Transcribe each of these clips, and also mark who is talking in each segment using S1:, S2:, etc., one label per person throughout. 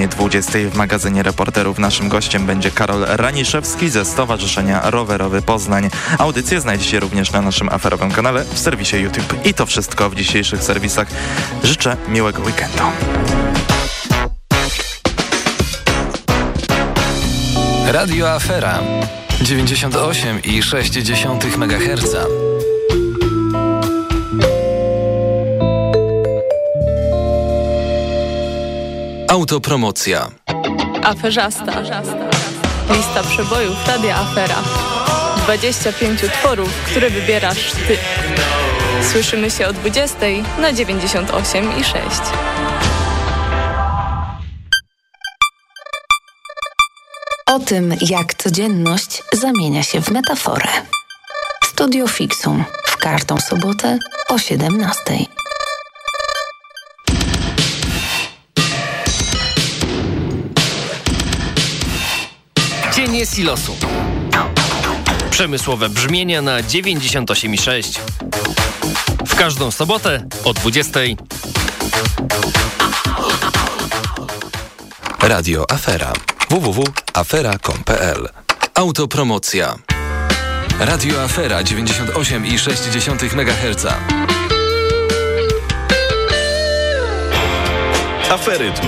S1: godzinie 20 w magazynie reporterów. Naszym gościem będzie Karol Raniszewski ze Stowarzyszenia Rowerowy Poznań. Audycję znajdziecie również na naszym aferowym kanale w serwisie YouTube. I to wszystko w dzisiejszych serwisach. Życzę miłego weekendu.
S2: Radio Afera 98,6 MHz. Autopromocja.
S3: Aferzasta. Lista przebojów Radia Afera. 25 utworów, które wybierasz Ty. Słyszymy się o 20 na 98 i 6.
S4: O tym, jak codzienność zamienia się w metaforę. Studio Fixum w każdą sobotę o 17.
S5: Cienie silosu. Przemysłowe brzmienia na 98,6. W każdą sobotę o 20.
S2: Radio Afera. www.afera.com.pl Autopromocja. Radio Afera 98,6 MHz.
S6: Aferytm.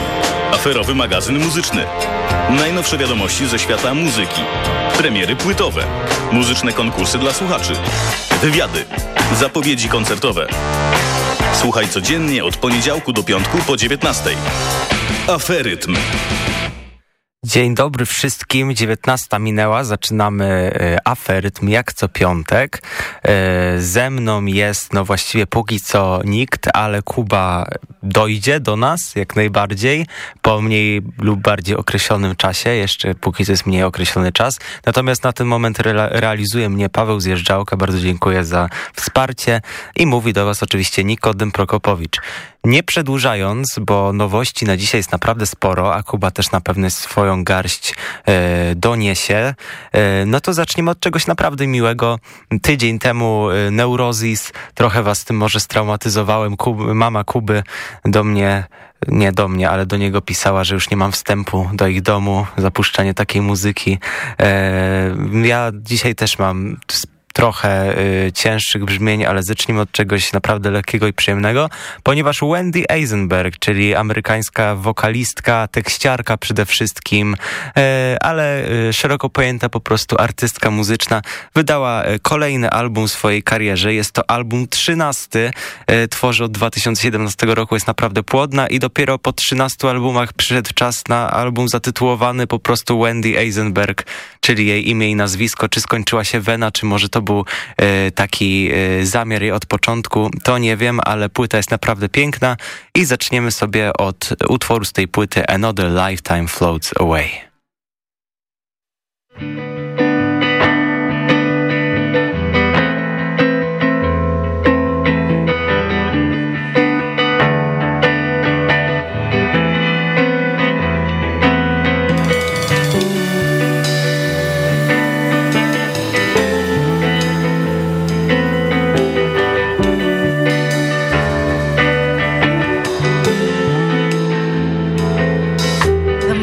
S6: Aferowy magazyn muzyczny. Najnowsze wiadomości ze świata muzyki. Premiery płytowe. Muzyczne konkursy dla słuchaczy. Wywiady. Zapowiedzi koncertowe. Słuchaj codziennie od poniedziałku do piątku po 19. Aferytm.
S7: Dzień dobry wszystkim, 19 minęła, zaczynamy e, aferytm jak co piątek. E, ze mną jest, no właściwie póki co nikt, ale Kuba dojdzie do nas jak najbardziej po mniej lub bardziej określonym czasie, jeszcze póki to jest mniej określony czas. Natomiast na ten moment re realizuje mnie Paweł Zjeżdżałka, bardzo dziękuję za wsparcie i mówi do was oczywiście Nikodem Prokopowicz. Nie przedłużając, bo nowości na dzisiaj jest naprawdę sporo, a Kuba też na pewno swoją garść e, doniesie, e, no to zaczniemy od czegoś naprawdę miłego. Tydzień temu e, Neurozis, trochę was tym może straumatyzowałem. Kuby, mama Kuby do mnie nie do mnie, ale do niego pisała, że już nie mam wstępu do ich domu, zapuszczanie takiej muzyki. E, ja dzisiaj też mam trochę y, cięższych brzmień, ale zacznijmy od czegoś naprawdę lekkiego i przyjemnego, ponieważ Wendy Eisenberg, czyli amerykańska wokalistka, tekściarka przede wszystkim, y, ale y, szeroko pojęta po prostu artystka muzyczna, wydała y, kolejny album w swojej karierze. Jest to album trzynasty, y, tworzy od 2017 roku, jest naprawdę płodna i dopiero po 13 albumach przyszedł czas na album zatytułowany po prostu Wendy Eisenberg, czyli jej imię i nazwisko. Czy skończyła się wena, czy może to był e, taki e, zamiar jej od początku, to nie wiem, ale płyta jest naprawdę piękna i zaczniemy sobie od utworu z tej płyty Another Lifetime Floats Away.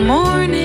S8: morning.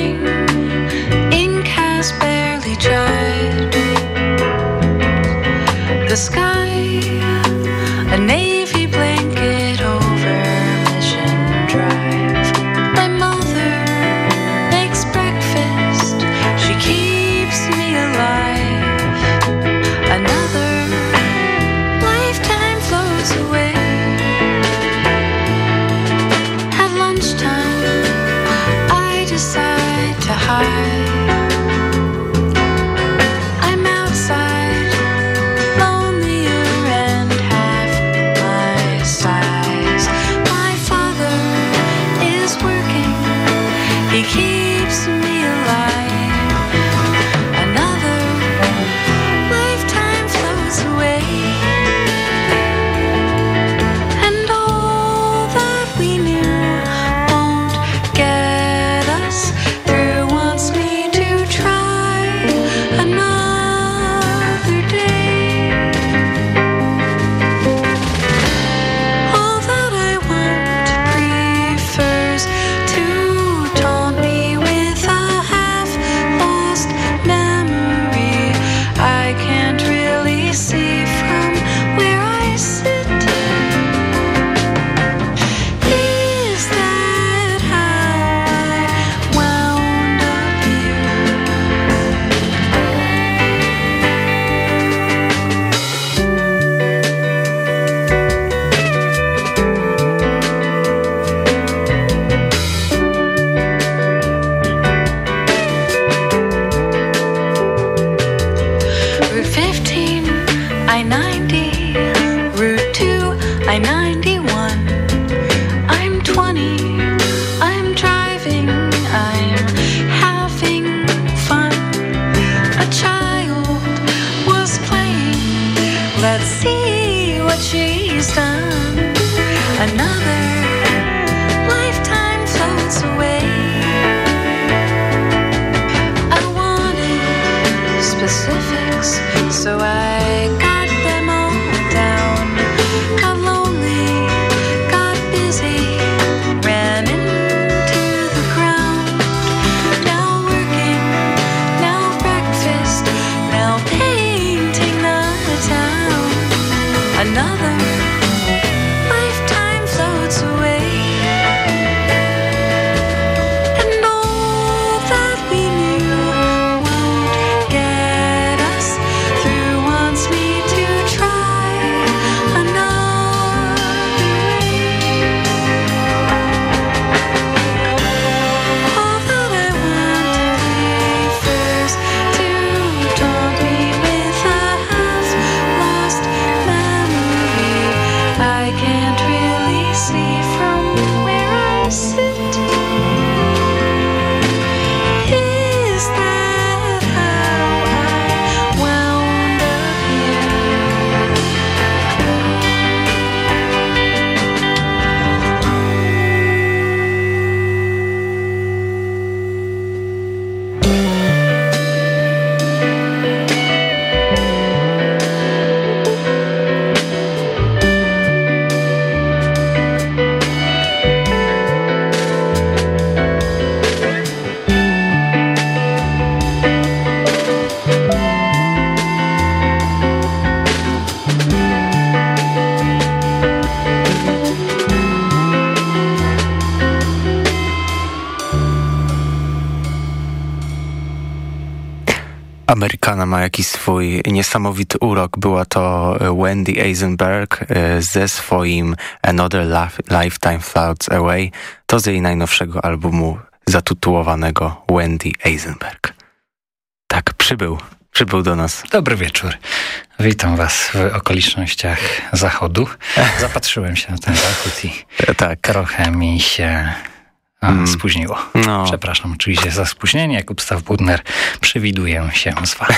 S7: Amerykana ma jakiś swój niesamowity urok. Była to Wendy Eisenberg e, ze swoim Another Lifetime Clouds Away. To z jej najnowszego albumu zatytułowanego Wendy Eisenberg. Tak, przybył. Przybył do nas.
S8: Dobry wieczór. Witam Was w okolicznościach zachodu. Zapatrzyłem się na ten zachód i tak. trochę mi się a, mm. spóźniło. No. Przepraszam oczywiście za spóźnienie. Jakub Stawbudner przewiduje się z wami.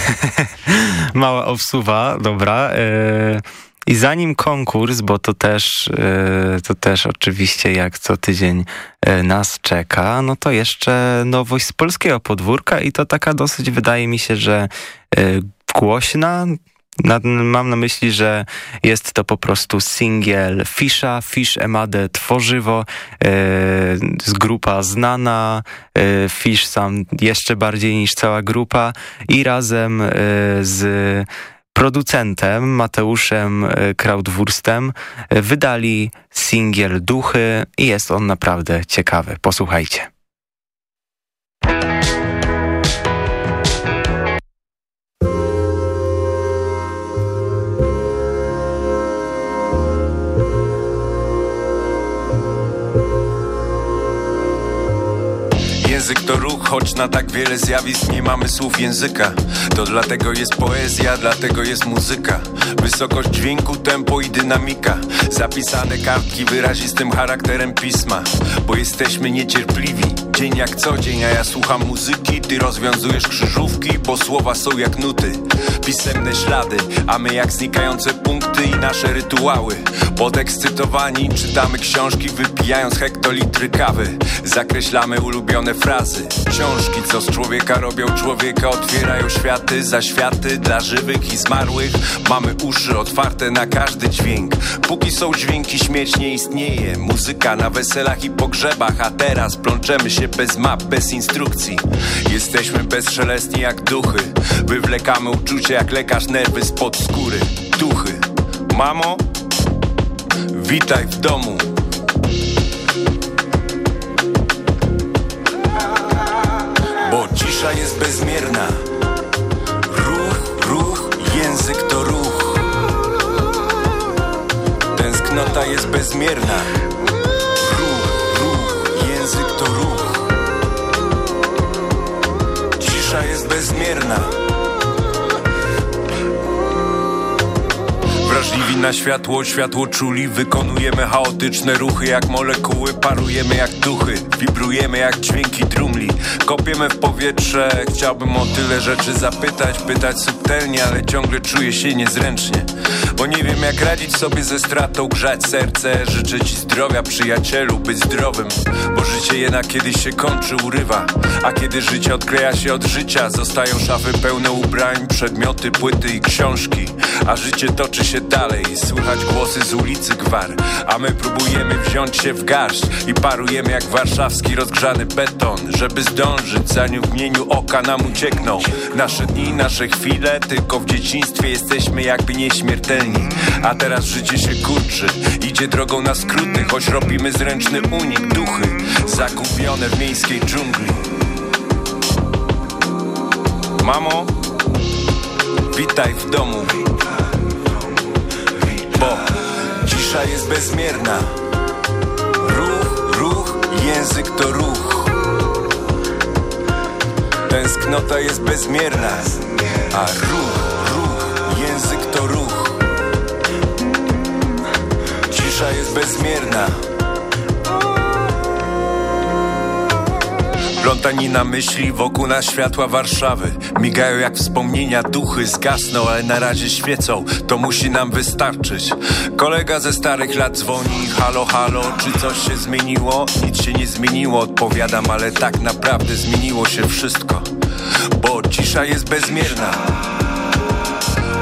S7: Mała obsuwa, dobra. Yy... I zanim konkurs, bo to też, yy, to też oczywiście jak co tydzień yy, nas czeka, no to jeszcze nowość z polskiego podwórka i to taka dosyć wydaje mi się, że głośna, Mam na myśli, że jest to po prostu singiel Fisha, Fish Emade Tworzywo, yy, grupa znana, yy, Fish sam jeszcze bardziej niż cała grupa i razem yy, z producentem Mateuszem Krautwurstem wydali singiel Duchy i jest on naprawdę ciekawy. Posłuchajcie.
S9: Język to ruch, choć na tak wiele zjawisk nie mamy słów języka. To dlatego jest poezja, dlatego jest muzyka. Wysokość dźwięku, tempo i dynamika. Zapisane kartki wyrazistym charakterem pisma. Bo jesteśmy niecierpliwi Dzień jak co dzień, a ja słucham muzyki. Ty rozwiązujesz krzyżówki, bo słowa są jak nuty. Pisemne ślady, a my jak znikające punkty i nasze rytuały. Podekscytowani czytamy książki wypijając hektolitry kawy. Zakreślamy ulubione frazy Książki, co z człowieka robią człowieka Otwierają światy za światy dla żywych i zmarłych. Mamy uszy otwarte na każdy dźwięk. Póki są dźwięki śmieć nie istnieje. Muzyka na weselach i pogrzebach A teraz plączemy się bez map, bez instrukcji. Jesteśmy bezszelestni jak duchy. Wywlekamy uczucie jak lekarz nerwy spod skóry. Duchy. Mamo, witaj w domu cisza jest bezmierna. Ruch, ruch, język to ruch. Tęsknota jest bezmierna. Ruch, ruch, język to ruch. Cisza jest bezmierna Wrażliwi na światło, światło czuli. Wykonujemy chaotyczne ruchy jak molekuły Parujemy jak duchy, wibrujemy jak dźwięki drumli. Kopiemy w powietrze. Chciałbym o tyle rzeczy zapytać Pytać subtelnie, ale ciągle czuję się niezręcznie Bo nie wiem jak radzić sobie ze stratą Grzać serce, życzę ci zdrowia przyjacielu Być zdrowym, bo życie jednak kiedyś się kończy, urywa. A kiedy życie odkleja się od życia Zostają szafy pełne ubrań Przedmioty, płyty i książki. A życie toczy się dalej Słychać głosy z ulicy Gwar. A my próbujemy wziąć się w garść I parujemy jak warszawski rozgrzany beton Żeby zdążyć zanim w mieniu oka nam uciekną. Nasze dni, nasze chwile Tylko w dzieciństwie jesteśmy jakby nieśmiertelni A teraz życie się kurczy. Idzie drogą na skróty Choć robimy zręczny unik. Duchy zagubione w miejskiej dżungli. Mamo, witaj w domu. Bo cisza jest bezmierna. Ruch, ruch, język to ruch. Tęsknota jest bezmierna A ruch, ruch, bezmierna. Plątanina myśli wokół na światła Warszawy. Migają jak wspomnienia, duchy zgasną, ale na razie świecą. To musi nam wystarczyć. Kolega ze starych lat dzwoni Halo, halo, czy coś się zmieniło? Nic się nie zmieniło, odpowiadam Ale tak naprawdę zmieniło się wszystko. Bo cisza jest bezmierna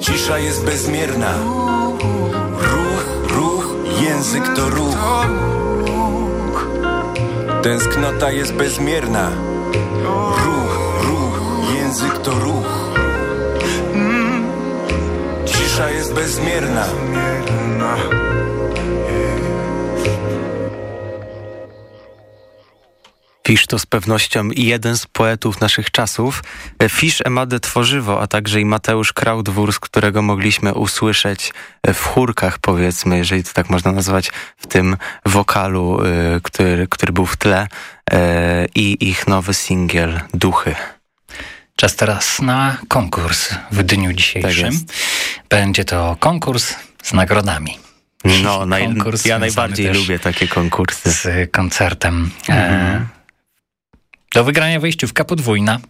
S9: cisza jest bezmierna. Ruch, ruch, język to ruch. Tęsknota jest bezmierna. Ruch, ruch, język to ruch. Cisza jest bezmierna.
S7: Fisz to z pewnością jeden z poetów naszych czasów. Fisz Emadę Tworzywo, a także i Mateusz Kraudwór, z którego mogliśmy usłyszeć w chórkach, powiedzmy, jeżeli to tak można nazwać, w tym wokalu, y, który, który był w tle y, i ich nowy singiel Duchy.
S8: Czas teraz na konkurs w dniu dzisiejszym. Tak Będzie to konkurs z nagrodami.
S7: No, naj, ja najbardziej lubię takie konkursy.
S8: Z koncertem. E, mhm. E, do wygrania wejściówka podwójna.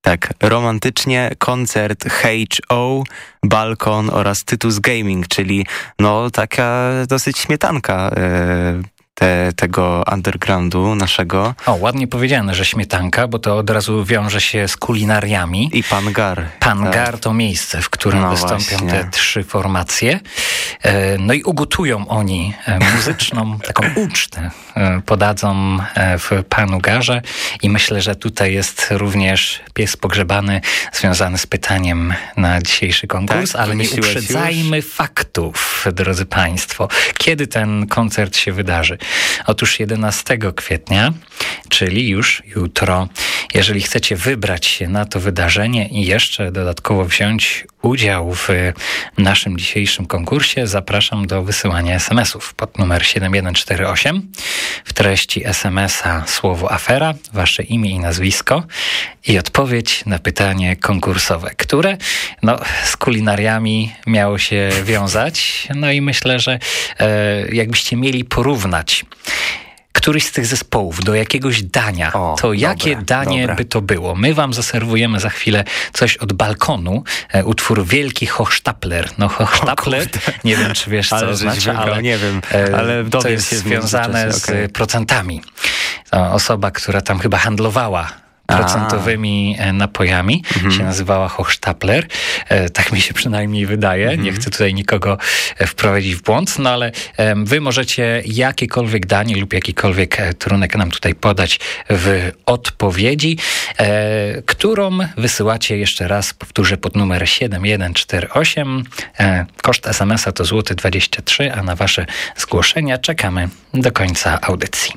S7: Tak, romantycznie koncert HO, balkon oraz Tytus Gaming, czyli no taka dosyć śmietanka e, te, tego undergroundu naszego.
S8: O, ładnie powiedziane, że śmietanka, bo to od razu wiąże się z kulinariami.
S7: I Pangar.
S8: Pangar tak. to miejsce, w którym no wystąpią właśnie. te trzy formacje. E, no i ugotują oni e, muzyczną taką ucztę. E, podadzą w Panugarze i myślę, że tutaj jest również pies pogrzebany związany z pytaniem na dzisiejszy konkurs, tak, ale nie uprzedzajmy już? faktów, drodzy Państwo. Kiedy ten koncert się wydarzy? Otóż 11 kwietnia, czyli już jutro, jeżeli chcecie wybrać się na to wydarzenie i jeszcze dodatkowo wziąć udział w naszym dzisiejszym konkursie, zapraszam do wysyłania SMS-ów pod numer 7148. W treści SMS-a słowo afera, wasze imię i nazwisko i odpowiedź na pytanie konkursowe, które no, z kulinariami miało się wiązać. No i myślę, że e, jakbyście mieli porównać któryś z tych zespołów do jakiegoś dania, o, to jakie danie by to było? My wam zaserwujemy za chwilę coś od balkonu, e, utwór Wielki Hochstapler. No Hochstapler, nie wiem czy wiesz co ale oznacza, ale
S7: nie wiem, e, ale
S8: to jest związane z okay. procentami. Osoba, która tam chyba handlowała procentowymi A. E, napojami. Mhm. Się nazywała Hochstapler. E, tak mi się przynajmniej wydaje. Mhm. Nie chcę tutaj nikogo e, wprowadzić w błąd, no ale wy możecie jakiekolwiek danie lub jakikolwiek trunek nam tutaj podać w odpowiedzi, którą wysyłacie jeszcze raz, powtórzę, pod numer 7148. Koszt SMS-a to złoty 23, a na wasze zgłoszenia czekamy do końca audycji.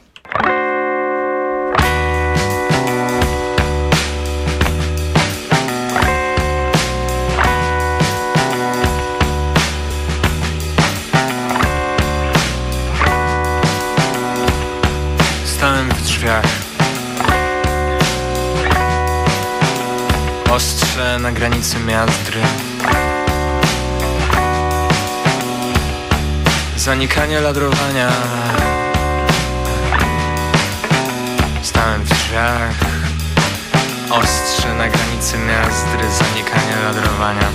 S10: Na granicy miazdry Zanikanie ladrowania. Stałem w drzwiach. Ostrze na granicy miazdry Zanikanie ladrowania.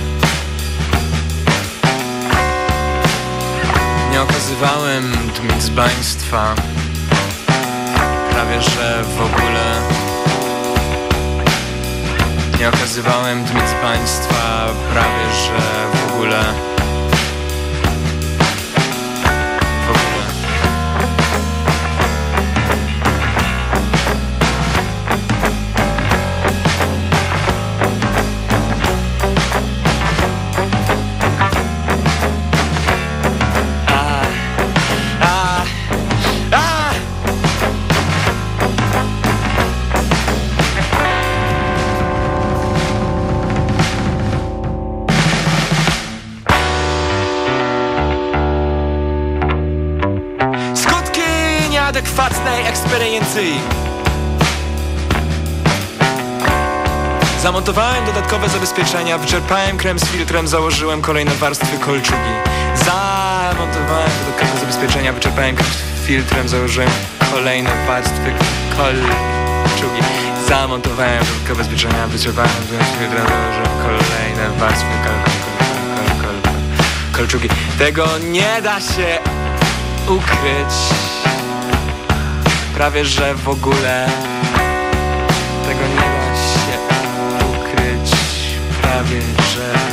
S10: Nie okazywałem dmic baństwa. Prawie że w ogóle nie okazywałem dmic państwa prawie że w ogóle Zamontowałem dodatkowe zabezpieczenia, wyczerpałem krem z filtrem, założyłem kolejne warstwy kolczugi. Zamontowałem dodatkowe zabezpieczenia, wyczerpałem krem z filtrem, założyłem kolejne warstwy kolczugi. Zamontowałem dodatkowe zabezpieczenia, wyczerpałem krem z filtrem, założyłem kolejne warstwy kolczugi.
S11: Tego nie da się ukryć Prawie że w ogóle Tego nie da się ukryć. Prawie że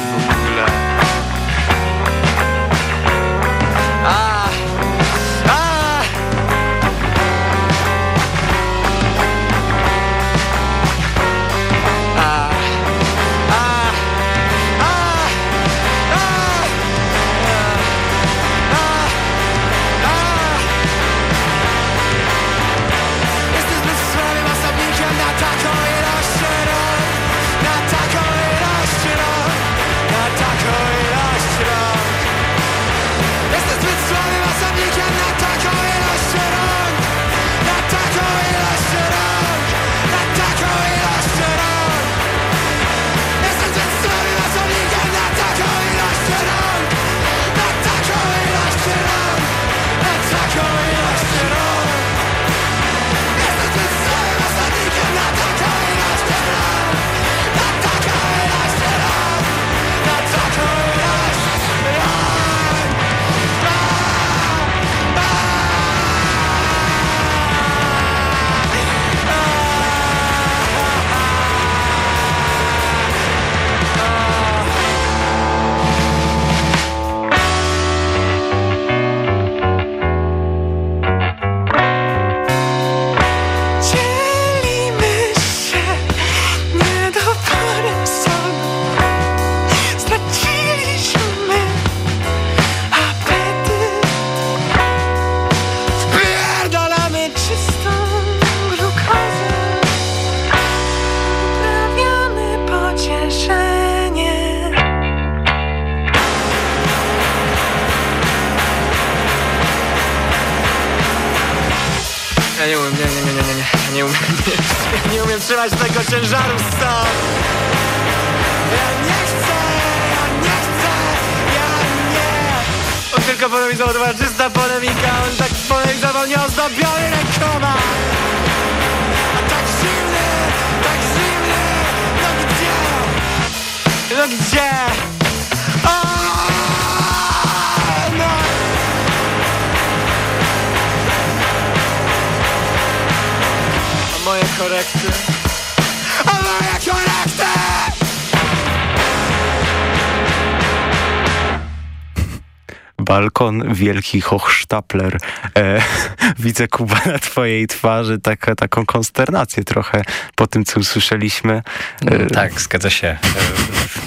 S7: balkon, wielki hochsztapler. E, widzę, Kuba, na twojej twarzy taka, taką konsternację trochę po tym, co usłyszeliśmy.
S8: E, tak, zgadza się. E,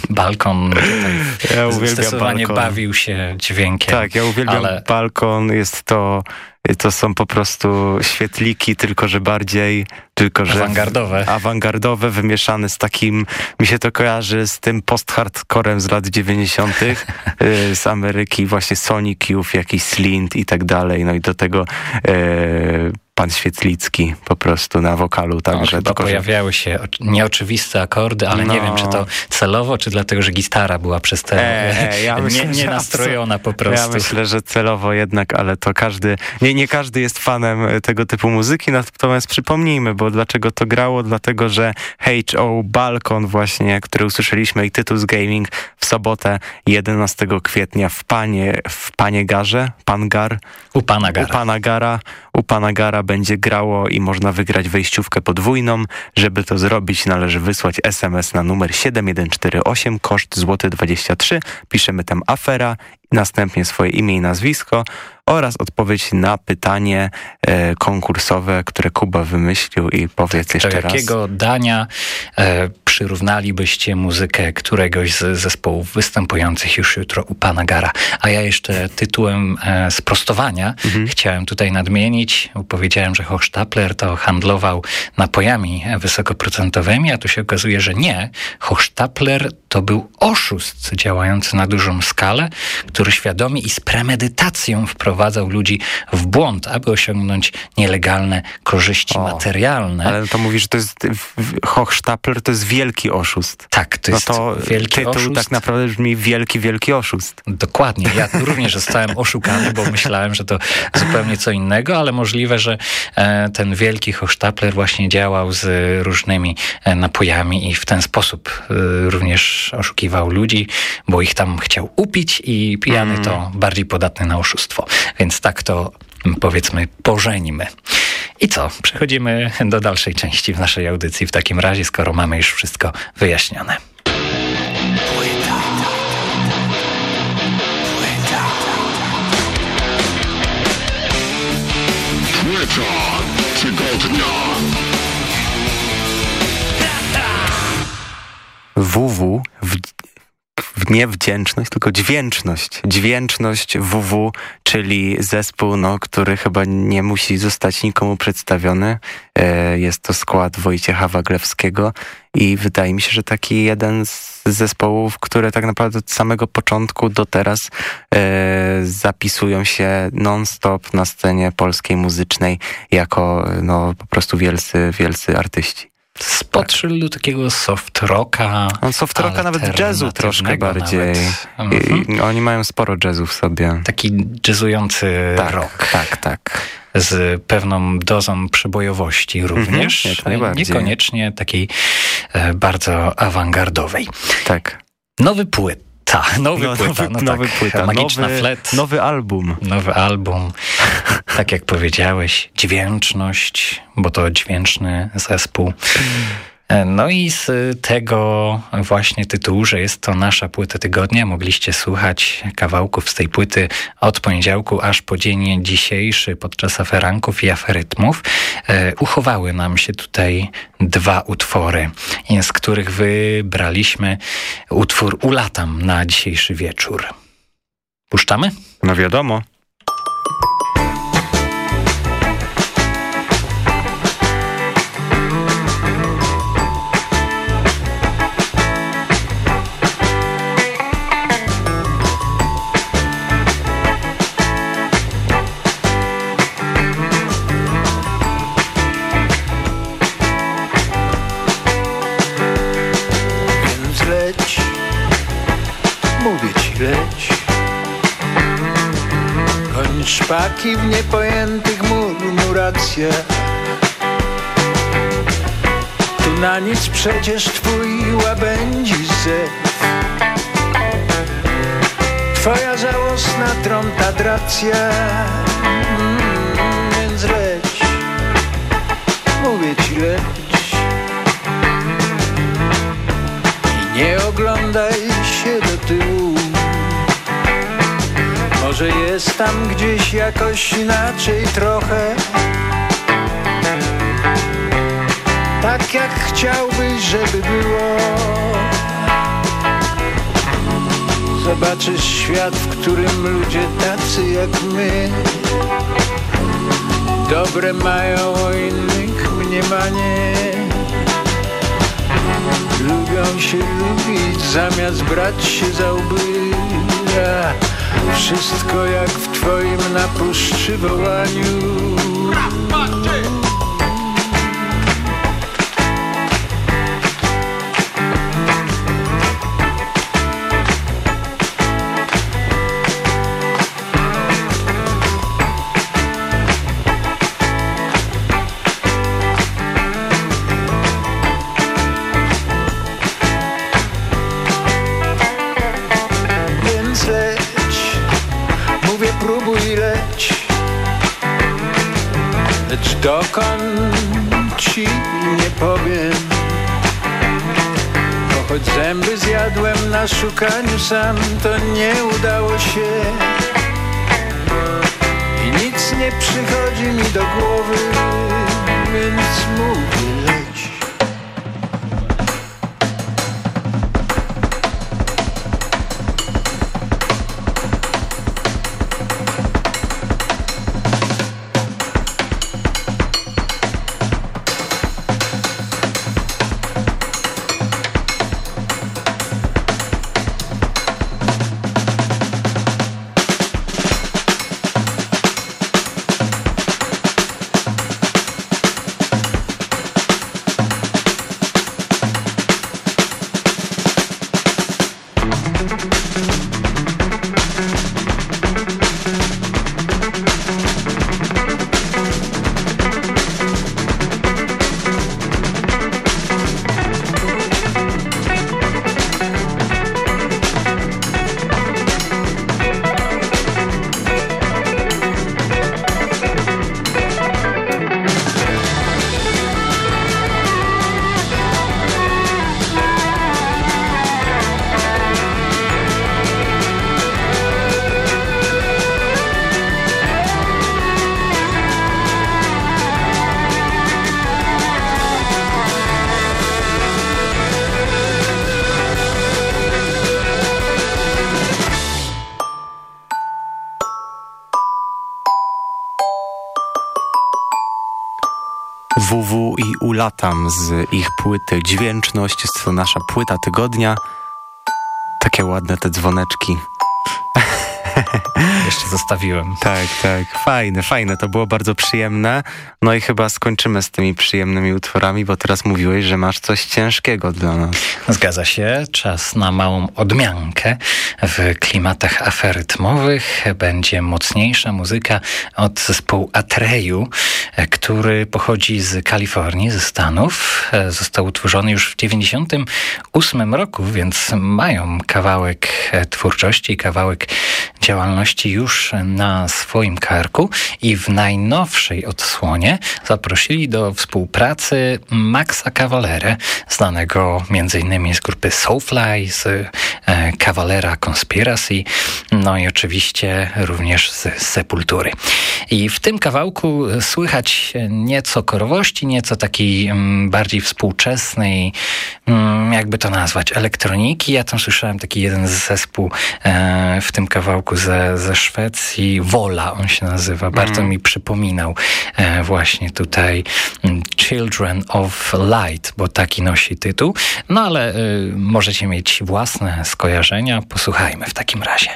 S8: balkon
S7: ja uwielbiam balkon.
S8: bawił się dźwiękiem.
S7: Tak, ja uwielbiam
S8: ale...
S7: balkon. Jest to, to są po prostu świetliki, tylko że bardziej, tylko że
S8: Awangardowe.
S7: awangardowe, wymieszane z takim, mi się to kojarzy z tym post-hardcorem z lat 90. y, z Ameryki, właśnie Sonic Youth, jakiś Slint i tak dalej. No i do tego y, pan Świetlicki po prostu na wokalu.
S8: No,
S7: Także,
S8: chyba
S7: tylko,
S8: pojawiały się nieoczywiste akordy, ale nie
S7: No.
S8: wiem, czy to celowo, czy dlatego, że gitara była przez te
S7: E, e, ja myślę,
S8: nie, nie nastrojona po prostu.
S7: Ja myślę, że celowo jednak, ale to każdy, nie, nie każdy jest fanem e, tego typu muzyki, natomiast przypomnijmy, bo dlaczego to grało? Dlatego, że H.O. Balkon właśnie, który usłyszeliśmy i tytuł z gaming w sobotę 11 kwietnia w Panie, w Panie Garze, Pan Gar,
S8: U pana Gara.
S7: u Pana Gara, u Pana Gara będzie grało i można wygrać wejściówkę podwójną. Żeby to zrobić, należy wysłać SMS na numer 7148, koszt złoty 23. Piszemy tam afera, następnie swoje imię i nazwisko oraz odpowiedź na pytanie e, konkursowe, które Kuba wymyślił i powiedz
S8: Do
S7: jeszcze raz.
S8: jakiego dania e, przyrównalibyście muzykę któregoś z zespołów występujących już jutro u pana Gara? A ja jeszcze tytułem e, sprostowania
S7: Mhm.
S8: chciałem tutaj nadmienić. Powiedziałem, że Hochstapler to handlował napojami wysokoprocentowymi, a tu się okazuje, że nie. Hochstapler to był oszust działający na dużą skalę, który świadomie i z premedytacją wprowadzał ludzi w błąd, aby osiągnąć nielegalne korzyści
S7: O,
S8: materialne.
S7: Ale to mówisz, że to jest Hochstapler to jest wielki oszust.
S8: Tak, to
S7: No
S8: jest
S7: to
S8: wielki
S7: tytuł
S8: oszust.
S7: tak naprawdę brzmi wielki, wielki oszust.
S8: Dokładnie. Ja również zostałem oszukany, bo myślałem, że to zupełnie co innego, ale możliwe, że e, ten wielki Hochstapler właśnie działał z różnymi e, napojami i w ten sposób e, również oszukiwał ludzi, bo ich tam chciał upić i pijany mm. to bardziej podatny na oszustwo. Więc tak to powiedzmy pożeńmy. I co? Przechodzimy do dalszej części w naszej audycji w takim razie, skoro mamy już wszystko wyjaśnione.
S7: WW w, nie wdzięczność, tylko dźwięczność. Dźwięczność WW, czyli zespół, no, który chyba nie musi zostać nikomu przedstawiony. E, jest to skład Wojciecha Waglewskiego i wydaje mi się, że taki jeden z zespołów, które tak naprawdę od samego początku do teraz e, zapisują się non-stop na scenie polskiej muzycznej jako no, po prostu wielcy, wielcy artyści.
S8: Spotrzył tak. do takiego soft rocka.
S7: On soft rocka, nawet jazzu troszkę bardziej. Mhm. oni mają sporo jazzu w sobie.
S8: Taki jazzujący
S7: tak,
S8: rock.
S7: Tak, tak.
S8: Z pewną dozą przebojowości mhm, również. Mhm, Niekoniecznie takiej e, bardzo awangardowej.
S7: Tak.
S8: Nowy płyt ta, nowy no, płyta.
S7: Nowy, no nowy tak, płyta.
S8: Magiczna
S7: nowy,
S8: flet.
S7: Nowy album.
S8: Nowy album. tak jak powiedziałeś, dźwięczność, bo to dźwięczny zespół. E, no i z tego właśnie tytułu, że jest to nasza płyta tygodnia, mogliście słuchać kawałków z tej płyty od poniedziałku aż po dzień dzisiejszy podczas aferanków i aferytmów. E, uchowały nam się tutaj dwa utwory, z których wybraliśmy utwór Ulatam na dzisiejszy wieczór. Puszczamy?
S7: No wiadomo.
S12: Szpaki w niepojętych murmuracjach Tu na nic przecież twój łabędzi zew. Twoja żałosna trątadracja mm, Więc leć, mówię ci leć. I nie oglądaj się do tyłu może jest tam gdzieś jakoś inaczej trochę? Tak jak chciałbyś, żeby było. Zobaczysz świat, w którym ludzie tacy jak my. Dobre mają o innych mniemanie Lubią się lubić zamiast brać się za łby wszystko jak w twoim napuszczy wołaniu sam To nie udało się
S7: WW i Ulatam z ich płyty Dźwięczność. Jest to nasza płyta tygodnia. Takie ładne te dzwoneczki.
S8: Jeszcze zostawiłem.
S7: Tak, tak. Fajne, fajne. To było bardzo przyjemne. No i chyba skończymy z tymi przyjemnymi utworami, bo teraz mówiłeś, że masz coś ciężkiego dla nas.
S8: Zgadza się. Czas na małą odmiankę. W klimatach aferytmowych będzie mocniejsza muzyka od zespołu Atreyu, który pochodzi z Kalifornii, ze Stanów. Został utworzony już w 98 roku, więc mają kawałek twórczości, kawałek działalności już na swoim karku i w najnowszej odsłonie zaprosili do współpracy Maxa Cavalere, znanego m.in. z grupy Soulfly, z e, Cavalera Conspiracy, no i oczywiście również z Sepultury. I w tym kawałku słychać nieco korowości, nieco takiej mm, bardziej współczesnej, mm, jakby to nazwać, elektroniki. Ja tam słyszałem taki jeden zespół e, w tym kawałku ze, ze Szwecji, Wola on się nazywa, bardzo mm. mi przypominał e, właśnie tutaj mm, Children of Light, bo taki nosi tytuł. No ale e, możecie mieć własne skojarzenia, posłuchajmy w takim razie.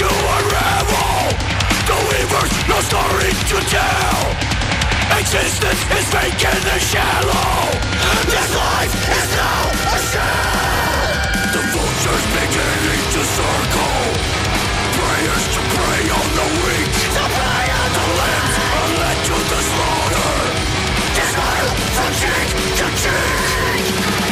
S8: you
S11: are evil The weaver's no story to tell. Existence is fake and the shallow. This life is now a shell. The vulture's beginning to circle. Prayers to prey on the weak. To prey on the limbs are led to the slaughter. Desire from cheek to cheek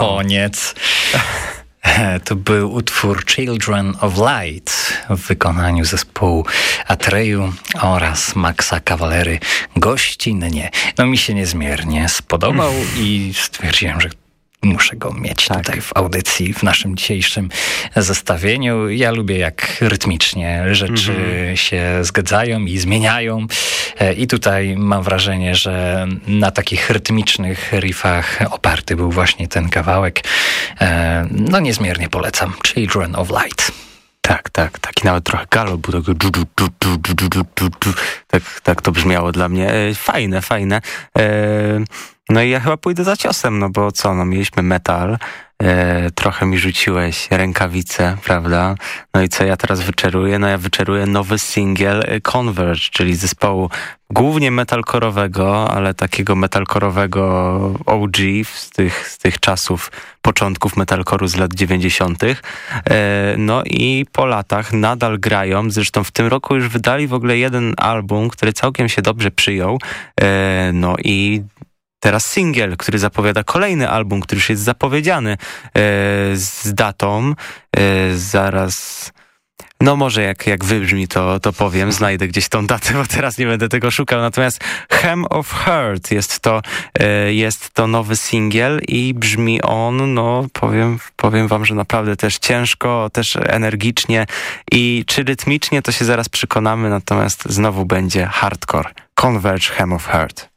S8: koniec. To był utwór Children of Light w wykonaniu zespołu Atreyu oraz Maxa Cavalery gościnnie. No mi się niezmiernie spodobał i stwierdziłem, że muszę go mieć tak. tutaj w audycji, w naszym dzisiejszym zestawieniu. Ja lubię jak rytmicznie rzeczy mhm. się zgadzają i zmieniają e, i tutaj mam wrażenie, że na takich rytmicznych riffach oparty był właśnie ten kawałek. E, no niezmiernie polecam. Children of Light.
S7: Tak, tak, taki nawet trochę galop był tego tak, tak to brzmiało dla mnie. E, fajne, fajne. No i ja chyba pójdę za ciosem, no bo co, no mieliśmy metal, e, trochę mi rzuciłeś rękawice, prawda? No i co ja teraz wyczeruję? No ja wyczeruję nowy singiel e, Converge, czyli zespołu głównie metalkorowego, ale takiego metalkorowego OG z tych, z tych czasów, początków metalkoru z lat 90. E, no i po latach nadal grają, zresztą w tym roku już wydali w ogóle jeden album, który całkiem się dobrze przyjął, e, no i teraz singiel, który zapowiada kolejny album, który już jest zapowiedziany e, z datą. E, zaraz... No może jak, jak wybrzmi to, to powiem, znajdę gdzieś tą datę, bo teraz nie będę tego szukał. Natomiast Hem of Heart jest to, e, jest to nowy singiel i brzmi on, no powiem, powiem wam, że naprawdę też ciężko, też energicznie i czy rytmicznie to się zaraz przekonamy, natomiast znowu będzie hardcore. Converge Hem of Heart.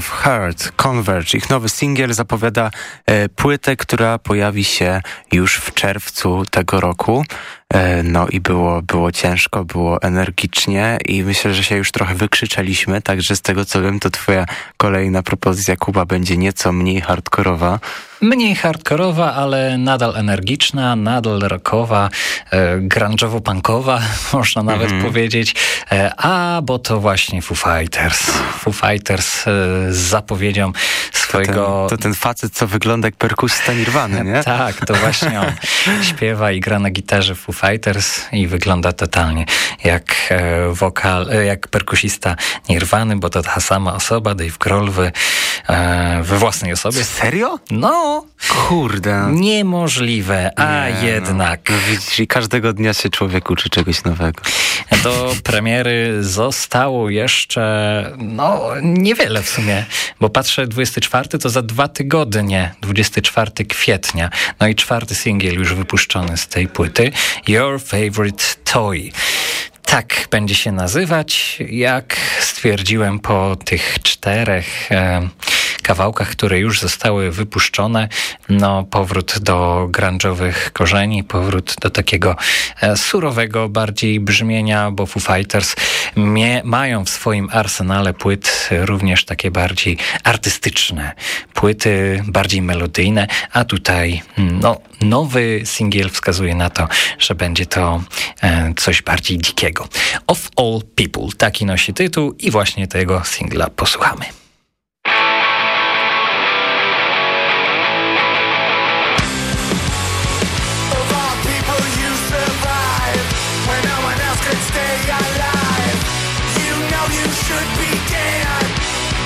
S7: Of Heart, Converge. Ich nowy singiel zapowiada e, płytę, która pojawi się już w czerwcu tego roku. E, no i było, było ciężko, było energicznie i myślę, że się już trochę wykrzyczeliśmy, także z tego co wiem, to twoja kolejna propozycja Kuba będzie nieco mniej hardkorowa.
S8: Mniej hardkorowa, ale nadal energiczna, nadal rockowa, e, grunge'owo-punkowa, można nawet mm -hmm. powiedzieć. E, a, bo to właśnie Foo Fighters. Foo Fighters e, z zapowiedzią swojego...
S7: To ten, to ten facet, co wygląda jak perkusista Nirwany, nie?
S8: tak, to właśnie on śpiewa i gra na gitarze Foo Fighters i wygląda totalnie jak e, wokal, e, jak perkusista Nirwany, bo to ta sama osoba, Dave Grohl we, e, we własnej osobie.
S7: Serio?
S8: No.
S7: Kurde.
S8: Niemożliwe, a Nie, no. jednak.
S7: No. widzisz, każdego dnia się człowiek uczy czegoś nowego.
S8: Do premiery zostało jeszcze, no, niewiele w sumie, bo patrzę, 24 to za dwa tygodnie, 24 kwietnia. No i czwarty singiel już wypuszczony z tej płyty. Your Favorite Toy. Tak będzie się nazywać, jak stwierdziłem po tych czterech e, kawałkach, które już zostały wypuszczone. No, powrót do grunge'owych korzeni, powrót do takiego e, surowego bardziej brzmienia, bo Foo Fighters mie, mają w swoim arsenale płyt również takie bardziej artystyczne, płyty bardziej melodyjne, a tutaj no, nowy singiel wskazuje na to, że będzie to e, coś bardziej dzikiego. Of All People, taki nosi tytuł i właśnie tego singla posłuchamy. you should be dead,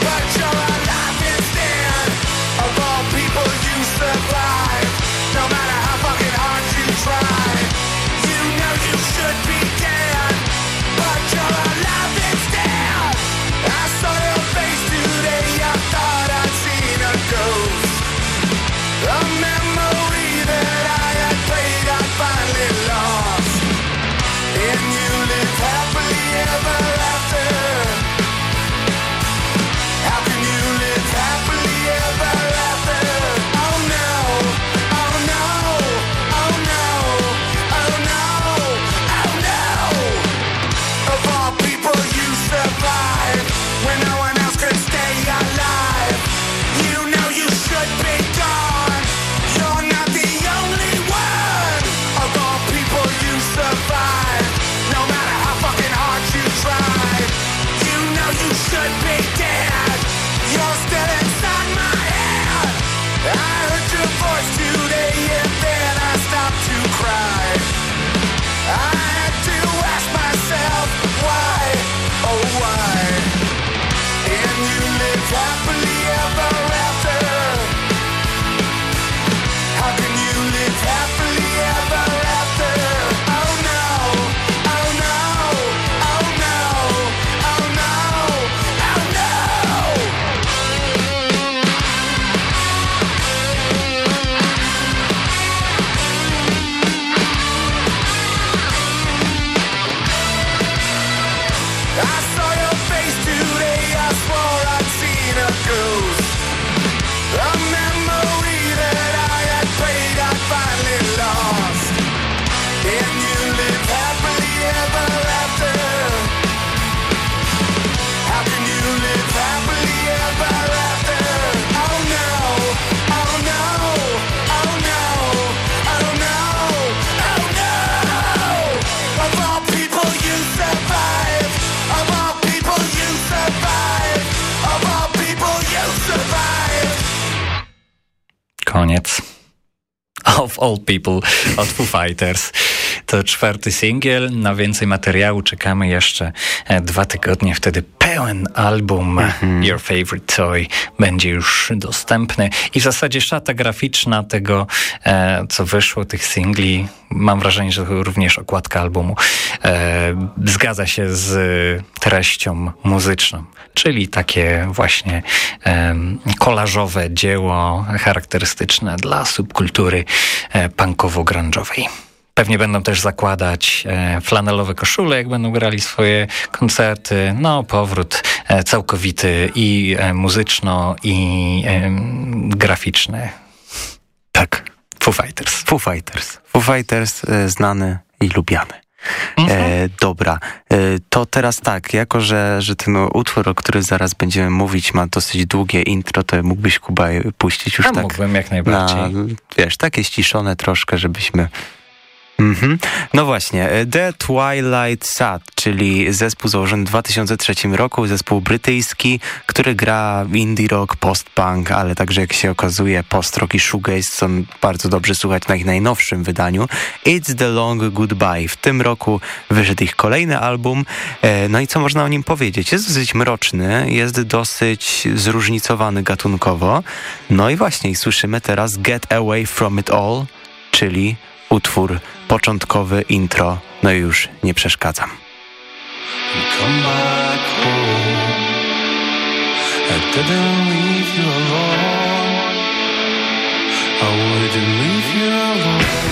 S8: but you're. Of All People od Foo Fighters. To czwarty singiel. Na więcej materiału czekamy jeszcze e, dwa tygodnie. Wtedy pełen album mm -hmm. Your Favorite Toy będzie już dostępny. I w zasadzie szata graficzna tego, e, co wyszło, tych singli, mam wrażenie, że również okładka albumu e, zgadza się z treścią muzyczną. Czyli takie właśnie kolażowe dzieło charakterystyczne dla subkultury e, punkowo-grunge'owej. Pewnie będą też zakładać e, flanelowe koszule, jak będą grali swoje koncerty. No, powrót e, całkowity i muzyczno, i graficzny.
S7: Tak.
S8: Foo Fighters.
S7: Foo Fighters. Foo Fighters znany i lubiany. Mhm. E, dobra, e, to teraz tak, jako że, że ten utwór, o którym zaraz będziemy mówić, ma dosyć długie intro, to mógłbyś Kuba puścić już
S8: A
S7: tak.
S8: Mógłbym jak najbardziej. Na,
S7: wiesz, takie ściszone troszkę, żebyśmy Mm -hmm. No właśnie, e, The Twilight Sad, czyli zespół założony w 2003 roku, zespół brytyjski, który gra indie rock, post-punk, ale także jak się okazuje post-rock i shoegaze są bardzo dobrze słuchać na ich najnowszym wydaniu It's the Long Goodbye. W tym roku wyszedł ich kolejny album, e, no i co można o nim powiedzieć? Jest dosyć mroczny, jest dosyć zróżnicowany gatunkowo, no i właśnie słyszymy teraz Get Away From It All, czyli utwór początkowy, intro, no już nie przeszkadzam. I wouldn't leave you alone.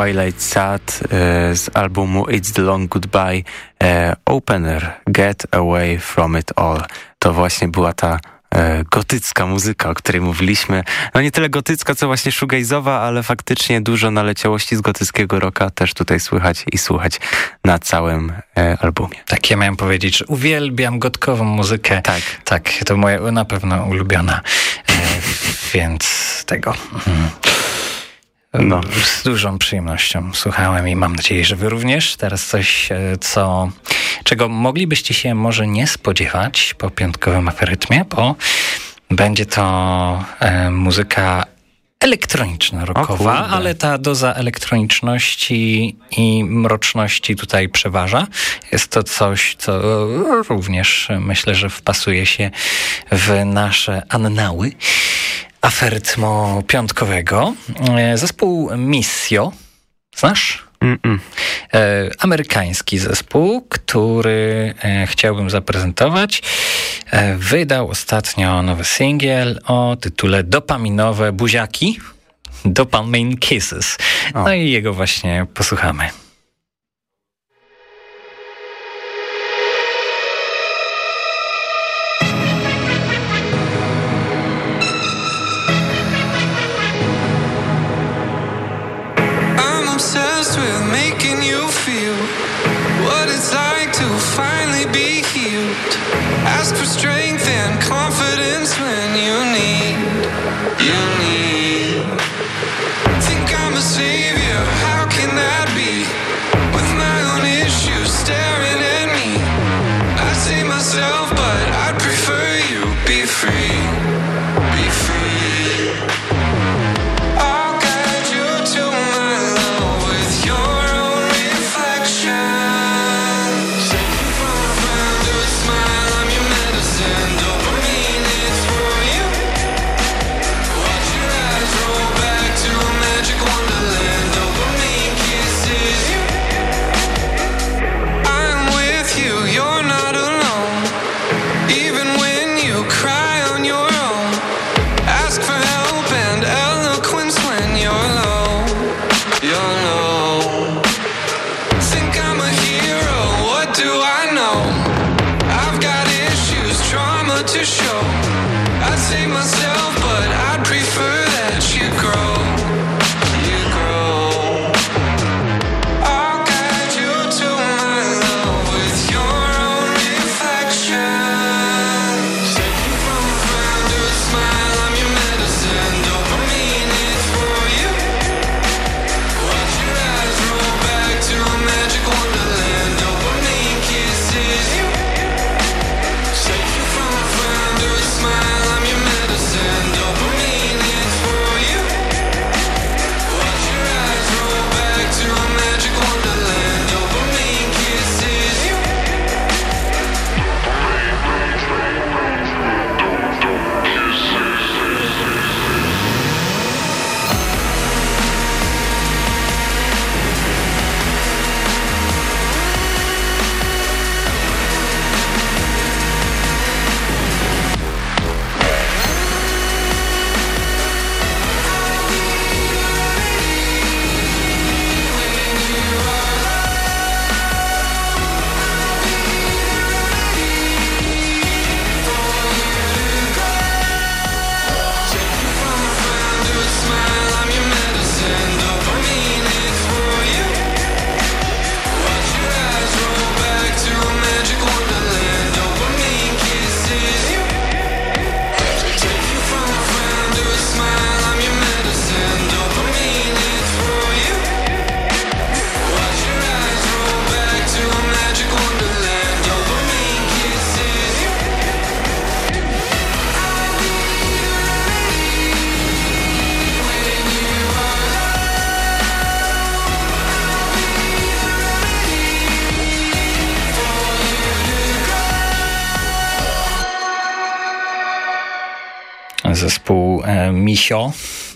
S7: Twilight Sad e, z albumu It's the Long Goodbye e, Opener Get Away From It All. To właśnie była ta e, gotycka muzyka, o której mówiliśmy. No nie tyle gotycka, co właśnie shoegaze'owa, ale faktycznie dużo naleciałości z gotyckiego rocka też tutaj słychać i słuchać na całym e, albumie.
S8: Tak, ja miałem powiedzieć, że uwielbiam gotkową muzykę.
S7: Tak.
S8: Tak, to moja na pewno ulubiona. E, więc tego... Mm. No. Z dużą przyjemnością słuchałem i mam nadzieję, że wy również. Teraz coś, e, co, czego moglibyście się może nie spodziewać po piątkowym aferytmie, bo będzie to e, muzyka elektroniczna, rockowa, ale ta doza elektroniczności i mroczności tutaj przeważa. Jest to coś, co również myślę, że wpasuje się w nasze annały afertmo piątkowego. E, zespół Missio. Znasz? Mm -mm. E, amerykański zespół, który e, chciałbym zaprezentować. E, wydał ostatnio nowy singiel o tytule Dopaminowe buziaki. Dopamine Kisses. O. No i jego właśnie posłuchamy.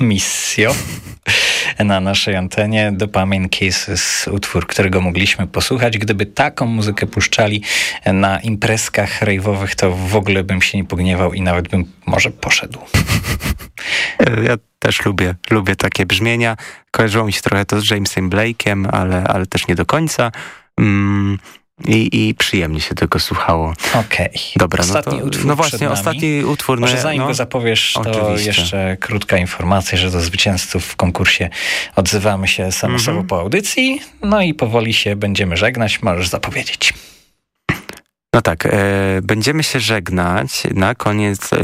S8: Missio na naszej antenie. Dopamine Cases, utwór, którego mogliśmy posłuchać. Gdyby taką muzykę puszczali na imprezkach rejwowych, to w ogóle bym się nie pogniewał i nawet bym może poszedł.
S7: Ja też lubię, lubię takie brzmienia. Kojarzyło mi się trochę to z Jamesem Blake'em, ale, ale też nie do końca. Mm. I, I przyjemnie się tego słuchało.
S8: Okej. Okay.
S7: Dobra, ostatni no to, utwór No właśnie, ostatni utwór.
S8: Może no, zanim no, go zapowiesz, to oczywiście. jeszcze krótka informacja, że do zwycięzców w konkursie odzywamy się samosowo mm -hmm. po audycji. No i powoli się będziemy żegnać. Możesz zapowiedzieć.
S7: No tak, e, będziemy się żegnać. Na koniec e,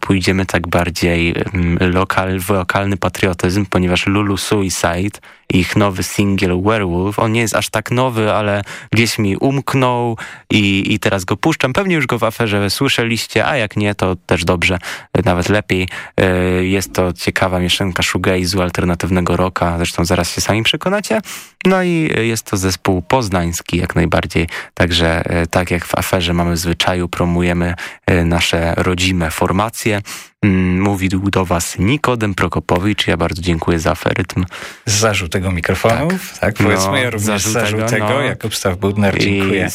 S7: pójdziemy tak bardziej lokal, w lokalny patriotyzm, ponieważ Lulu Suicide ich nowy singiel Werewolf. On nie jest aż tak nowy, ale gdzieś mi umknął i, i teraz go puszczam. Pewnie już go w aferze słyszeliście, a jak nie, to też dobrze, nawet lepiej. E, jest to ciekawa mieszanka shoegaze'u, alternatywnego rocka, zresztą zaraz się sami przekonacie. No i jest to zespół poznański jak najbardziej, także e, tak jak w aferze mamy w zwyczaju, promujemy e, nasze rodzime formacje. Mm, mówił do Was Nikodem Prokopowicz. Ja bardzo dziękuję za aferytm.
S8: Z zarzutego mikrofonu. Tak, tak powiedzmy. No, ja również z zarzutego. No. Jakub Staw-Budner, dziękuję.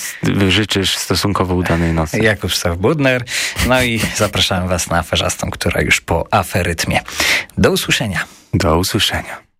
S7: I życzysz stosunkowo udanej nocy.
S8: Jakub Staw-Budner. No i zapraszam Was na aferzastą, która już po aferytmie. Do usłyszenia.
S7: Do usłyszenia.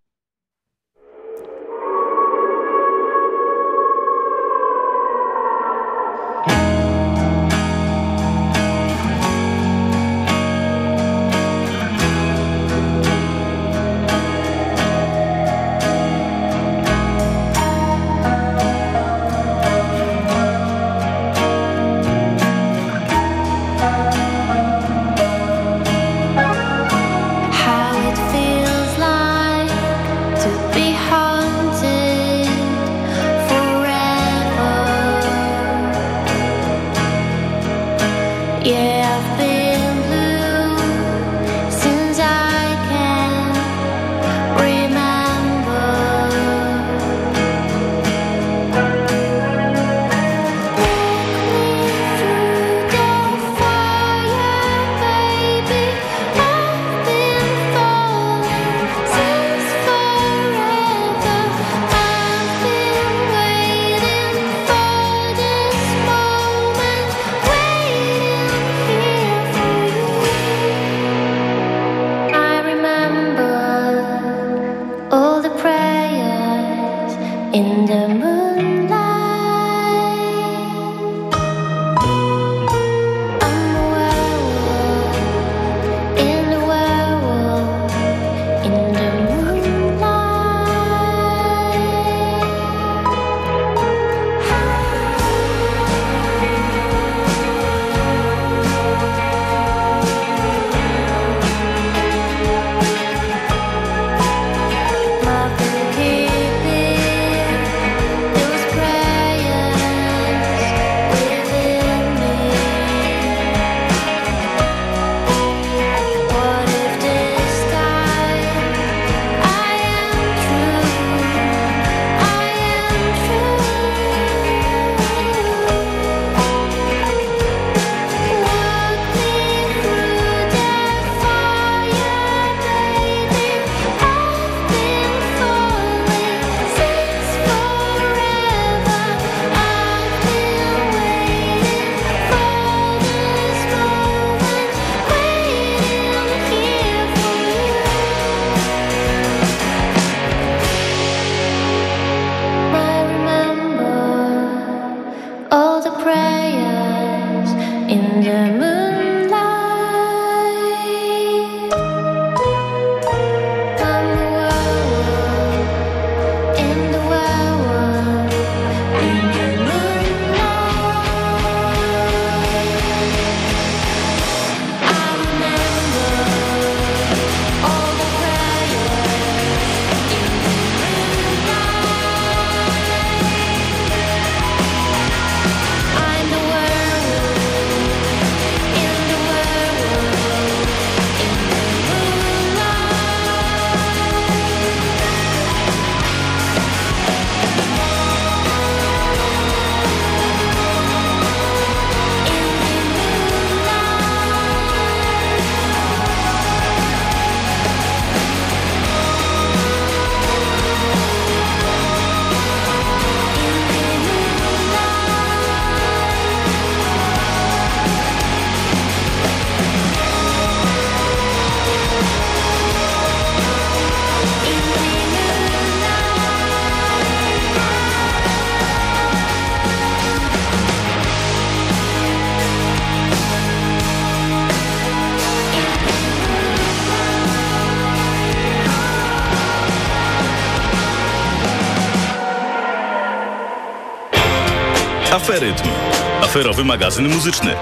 S6: Aferytm. Aferowy magazyn muzyczny.